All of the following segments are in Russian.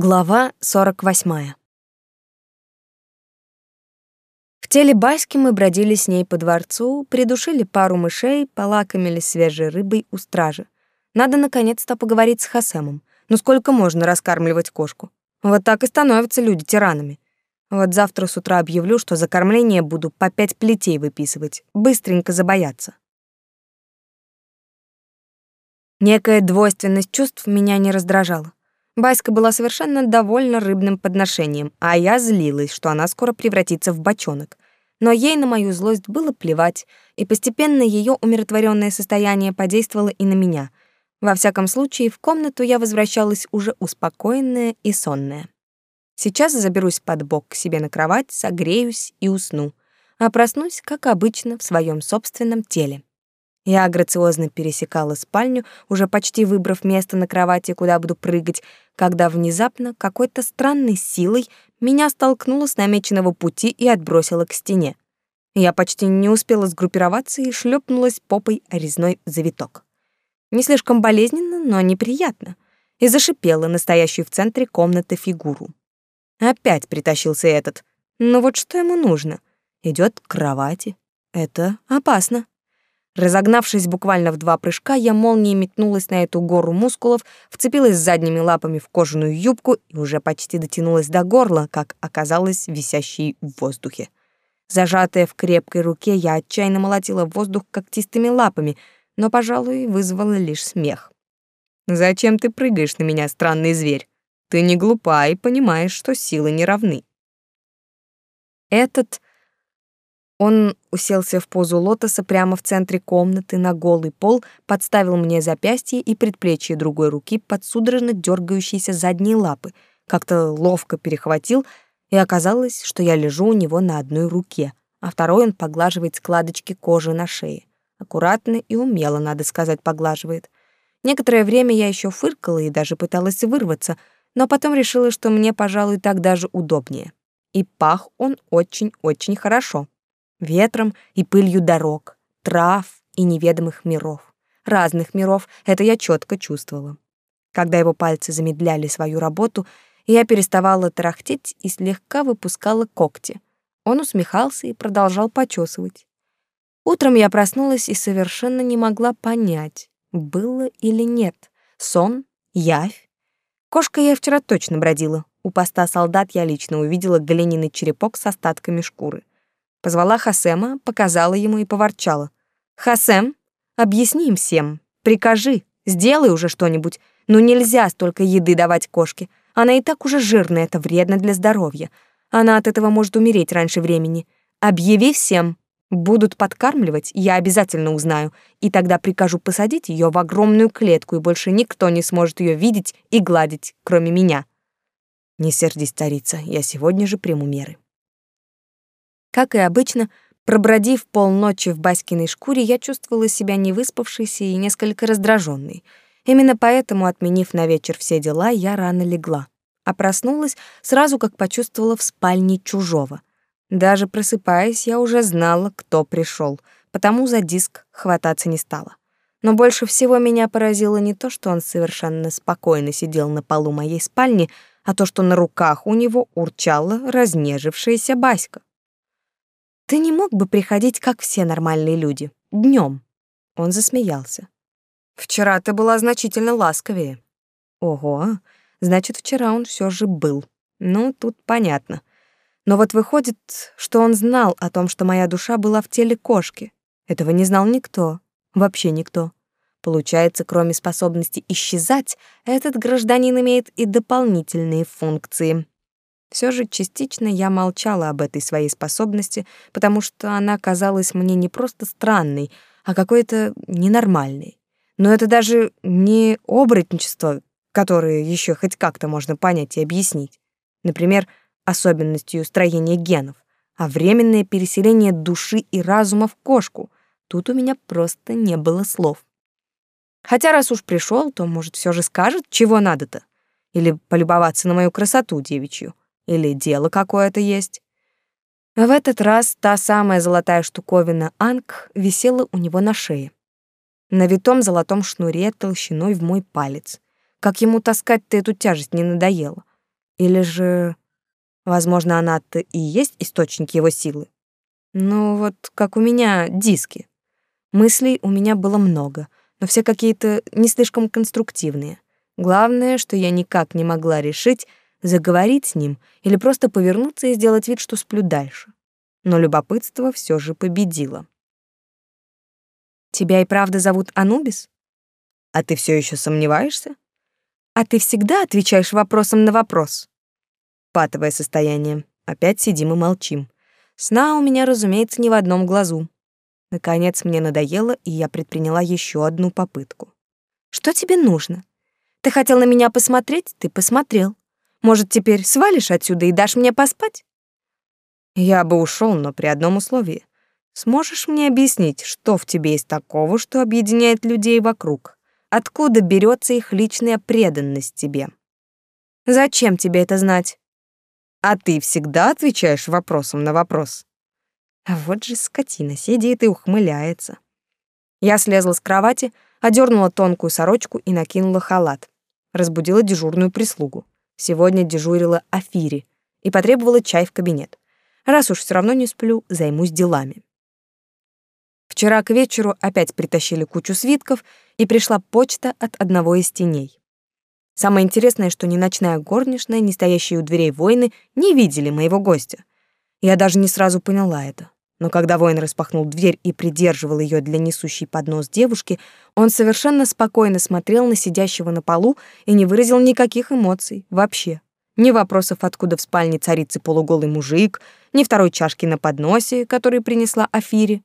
Глава 48. В теле Баськи мы бродили с ней по дворцу, придушили пару мышей, полакомились свежей рыбой у стражи. Надо наконец-то поговорить с Хасемом. Ну сколько можно раскармливать кошку? Вот так и становятся люди тиранами. Вот завтра с утра объявлю, что за кормление буду по пять плетей выписывать. Быстренько забояться. Некая двойственность чувств меня не раздражала. Баська была совершенно довольна рыбным подношением, а я злилась, что она скоро превратится в бочонок. Но ей на мою злость было плевать, и постепенно ее умиротворенное состояние подействовало и на меня. Во всяком случае, в комнату я возвращалась уже успокоенная и сонная. Сейчас заберусь под бок к себе на кровать, согреюсь и усну, а проснусь, как обычно, в своем собственном теле. Я грациозно пересекала спальню, уже почти выбрав место на кровати, куда буду прыгать, когда внезапно какой-то странной силой меня столкнуло с намеченного пути и отбросило к стене. Я почти не успела сгруппироваться и шлепнулась попой о резной завиток. Не слишком болезненно, но неприятно. И зашипела настоящую в центре комнаты фигуру. Опять притащился этот. Но вот что ему нужно? Идет к кровати. Это опасно. Разогнавшись буквально в два прыжка, я молнией метнулась на эту гору мускулов, вцепилась задними лапами в кожаную юбку и уже почти дотянулась до горла, как оказалось висящей в воздухе. Зажатая в крепкой руке, я отчаянно молотила воздух когтистыми лапами, но, пожалуй, вызвала лишь смех. «Зачем ты прыгаешь на меня, странный зверь? Ты не глупа и понимаешь, что силы не равны». Этот он уселся в позу лотоса прямо в центре комнаты на голый пол, подставил мне запястье и предплечье другой руки под судорожно дергающиеся задние лапы, как-то ловко перехватил, и оказалось, что я лежу у него на одной руке, а второй он поглаживает складочки кожи на шее. Аккуратно и умело, надо сказать, поглаживает. Некоторое время я еще фыркала и даже пыталась вырваться, но потом решила, что мне, пожалуй, так даже удобнее. И пах он очень-очень хорошо ветром и пылью дорог, трав и неведомых миров. Разных миров, это я четко чувствовала. Когда его пальцы замедляли свою работу, я переставала тарахтеть и слегка выпускала когти. Он усмехался и продолжал почесывать. Утром я проснулась и совершенно не могла понять, было или нет. Сон? Явь? Кошка я вчера точно бродила. У поста солдат я лично увидела глиняный черепок с остатками шкуры. Позвала Хасема, показала ему и поворчала. «Хасем, объясни им всем, прикажи, сделай уже что-нибудь. Ну нельзя столько еды давать кошке. Она и так уже жирная, это вредно для здоровья. Она от этого может умереть раньше времени. Объяви всем. Будут подкармливать, я обязательно узнаю, и тогда прикажу посадить ее в огромную клетку, и больше никто не сможет ее видеть и гладить, кроме меня. Не сердись, царица, я сегодня же приму меры. Как и обычно, пробродив полночи в Баськиной шкуре, я чувствовала себя невыспавшейся и несколько раздраженной. Именно поэтому, отменив на вечер все дела, я рано легла. А проснулась сразу, как почувствовала в спальне чужого. Даже просыпаясь, я уже знала, кто пришел, потому за диск хвататься не стала. Но больше всего меня поразило не то, что он совершенно спокойно сидел на полу моей спальни, а то, что на руках у него урчала разнежившаяся Баська. Ты не мог бы приходить, как все нормальные люди, днем? Он засмеялся. Вчера ты была значительно ласковее. Ого, значит, вчера он все же был. Ну, тут понятно. Но вот выходит, что он знал о том, что моя душа была в теле кошки. Этого не знал никто, вообще никто. Получается, кроме способности исчезать, этот гражданин имеет и дополнительные функции. Все же частично я молчала об этой своей способности, потому что она казалась мне не просто странной, а какой-то ненормальной. Но это даже не оборотничество, которое еще хоть как-то можно понять и объяснить. Например, особенностью строения генов, а временное переселение души и разума в кошку. Тут у меня просто не было слов. Хотя раз уж пришел, то, может, все же скажет, чего надо-то? Или полюбоваться на мою красоту девичью? Или дело какое-то есть. В этот раз та самая золотая штуковина Анг висела у него на шее. На витом золотом шнуре толщиной в мой палец. Как ему таскать-то эту тяжесть не надоело. Или же, возможно, она-то и есть источник его силы? Ну вот, как у меня диски. Мыслей у меня было много, но все какие-то не слишком конструктивные. Главное, что я никак не могла решить, заговорить с ним или просто повернуться и сделать вид, что сплю дальше. Но любопытство все же победило. Тебя и правда зовут Анубис? А ты все еще сомневаешься? А ты всегда отвечаешь вопросом на вопрос. Патовое состояние. Опять сидим и молчим. Сна у меня, разумеется, ни в одном глазу. Наконец мне надоело, и я предприняла еще одну попытку. Что тебе нужно? Ты хотел на меня посмотреть? Ты посмотрел. Может, теперь свалишь отсюда и дашь мне поспать? Я бы ушел, но при одном условии. Сможешь мне объяснить, что в тебе есть такого, что объединяет людей вокруг? Откуда берется их личная преданность тебе? Зачем тебе это знать? А ты всегда отвечаешь вопросом на вопрос. А вот же скотина сидит и ухмыляется. Я слезла с кровати, одернула тонкую сорочку и накинула халат. Разбудила дежурную прислугу. Сегодня дежурила Афири и потребовала чай в кабинет. Раз уж все равно не сплю, займусь делами. Вчера к вечеру опять притащили кучу свитков, и пришла почта от одного из теней. Самое интересное, что ни ночная горничная, ни стоящие у дверей воины не видели моего гостя. Я даже не сразу поняла это. Но когда воин распахнул дверь и придерживал ее для несущей поднос девушки, он совершенно спокойно смотрел на сидящего на полу и не выразил никаких эмоций вообще. Ни вопросов, откуда в спальне царицы полуголый мужик, ни второй чашки на подносе, который принесла Афире.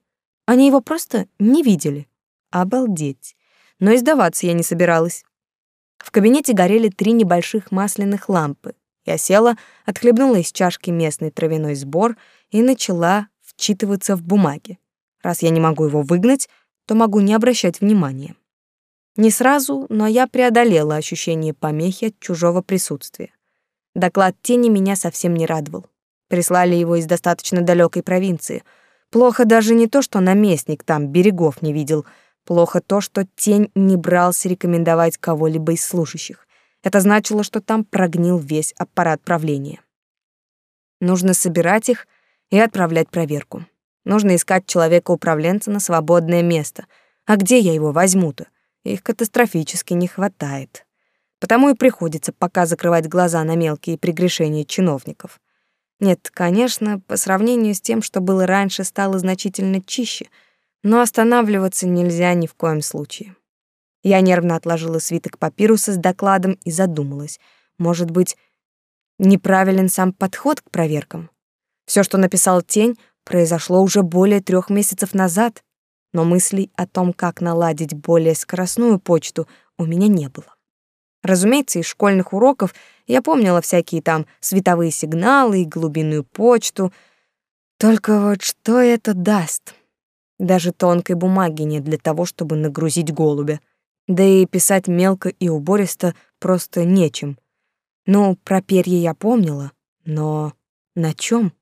Они его просто не видели. Обалдеть. Но издаваться я не собиралась. В кабинете горели три небольших масляных лампы. Я села, отхлебнула из чашки местный травяной сбор и начала вчитываться в бумаги. Раз я не могу его выгнать, то могу не обращать внимания. Не сразу, но я преодолела ощущение помехи от чужого присутствия. Доклад тени меня совсем не радовал. Прислали его из достаточно далекой провинции — Плохо даже не то, что наместник там берегов не видел, плохо то, что тень не брался рекомендовать кого-либо из служащих. Это значило, что там прогнил весь аппарат правления. Нужно собирать их и отправлять проверку. Нужно искать человека-управленца на свободное место. А где я его возьму-то? Их катастрофически не хватает. Потому и приходится пока закрывать глаза на мелкие прегрешения чиновников. Нет, конечно, по сравнению с тем, что было раньше, стало значительно чище, но останавливаться нельзя ни в коем случае. Я нервно отложила свиток папируса с докладом и задумалась. Может быть, неправилен сам подход к проверкам? Все, что написал Тень, произошло уже более трех месяцев назад, но мыслей о том, как наладить более скоростную почту, у меня не было. Разумеется, из школьных уроков я помнила всякие там световые сигналы и глубинную почту. Только вот что это даст? Даже тонкой бумаги нет для того, чтобы нагрузить голубя. Да и писать мелко и убористо просто нечем. Ну, про перья я помнила, но на чем?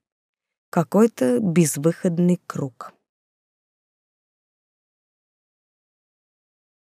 Какой-то безвыходный круг.